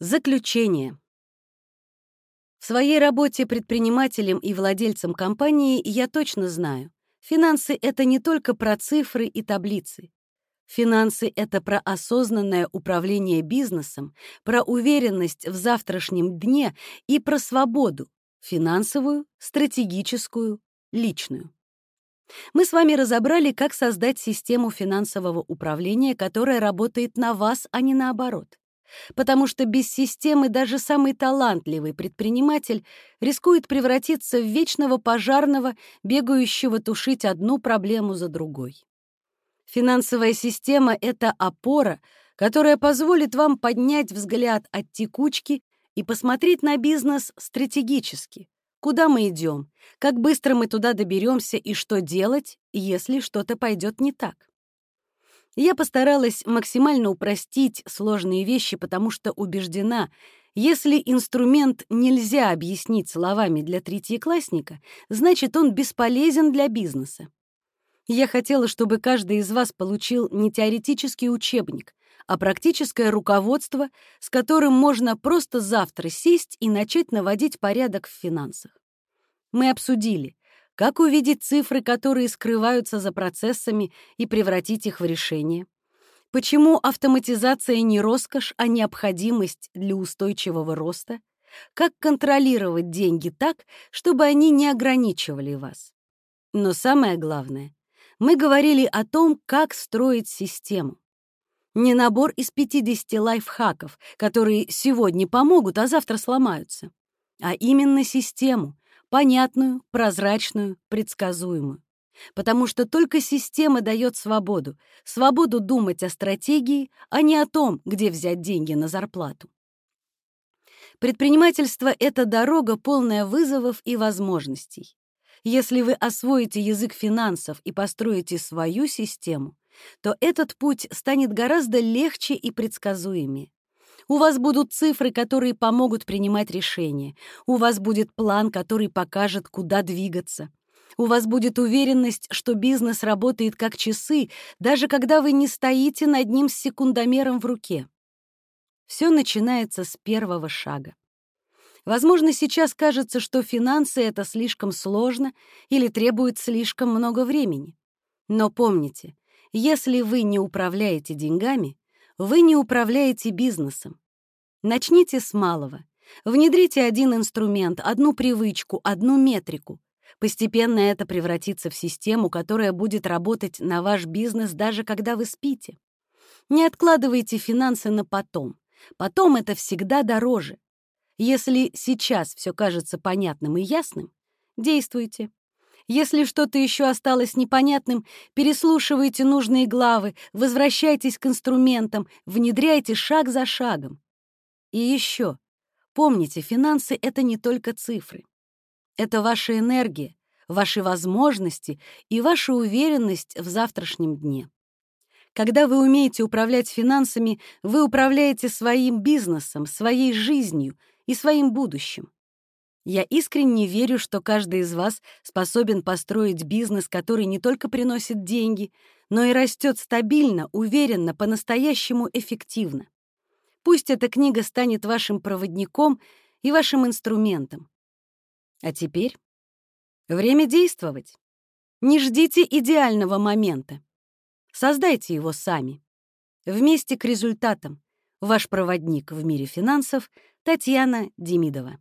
Заключение. В своей работе предпринимателем и владельцем компании я точно знаю, финансы — это не только про цифры и таблицы. Финансы — это про осознанное управление бизнесом, про уверенность в завтрашнем дне и про свободу — финансовую, стратегическую, личную. Мы с вами разобрали, как создать систему финансового управления, которая работает на вас, а не наоборот потому что без системы даже самый талантливый предприниматель рискует превратиться в вечного пожарного, бегающего тушить одну проблему за другой. Финансовая система — это опора, которая позволит вам поднять взгляд от текучки и посмотреть на бизнес стратегически. Куда мы идем, как быстро мы туда доберемся и что делать, если что-то пойдет не так. Я постаралась максимально упростить сложные вещи, потому что убеждена, если инструмент нельзя объяснить словами для третьеклассника, значит, он бесполезен для бизнеса. Я хотела, чтобы каждый из вас получил не теоретический учебник, а практическое руководство, с которым можно просто завтра сесть и начать наводить порядок в финансах. Мы обсудили, как увидеть цифры, которые скрываются за процессами, и превратить их в решение? Почему автоматизация не роскошь, а необходимость для устойчивого роста? Как контролировать деньги так, чтобы они не ограничивали вас? Но самое главное, мы говорили о том, как строить систему. Не набор из 50 лайфхаков, которые сегодня помогут, а завтра сломаются, а именно систему, понятную, прозрачную, предсказуемую. Потому что только система дает свободу, свободу думать о стратегии, а не о том, где взять деньги на зарплату. Предпринимательство — это дорога, полная вызовов и возможностей. Если вы освоите язык финансов и построите свою систему, то этот путь станет гораздо легче и предсказуемее. У вас будут цифры, которые помогут принимать решения. У вас будет план, который покажет, куда двигаться. У вас будет уверенность, что бизнес работает как часы, даже когда вы не стоите над ним с секундомером в руке. Все начинается с первого шага. Возможно, сейчас кажется, что финансы — это слишком сложно или требует слишком много времени. Но помните, если вы не управляете деньгами, вы не управляете бизнесом. Начните с малого. Внедрите один инструмент, одну привычку, одну метрику. Постепенно это превратится в систему, которая будет работать на ваш бизнес даже когда вы спите. Не откладывайте финансы на потом. Потом это всегда дороже. Если сейчас все кажется понятным и ясным, действуйте. Если что-то еще осталось непонятным, переслушивайте нужные главы, возвращайтесь к инструментам, внедряйте шаг за шагом. И еще, помните, финансы — это не только цифры. Это ваша энергия, ваши возможности и ваша уверенность в завтрашнем дне. Когда вы умеете управлять финансами, вы управляете своим бизнесом, своей жизнью и своим будущим. Я искренне верю, что каждый из вас способен построить бизнес, который не только приносит деньги, но и растет стабильно, уверенно, по-настоящему эффективно. Пусть эта книга станет вашим проводником и вашим инструментом. А теперь время действовать. Не ждите идеального момента. Создайте его сами. Вместе к результатам. Ваш проводник в мире финансов Татьяна Демидова.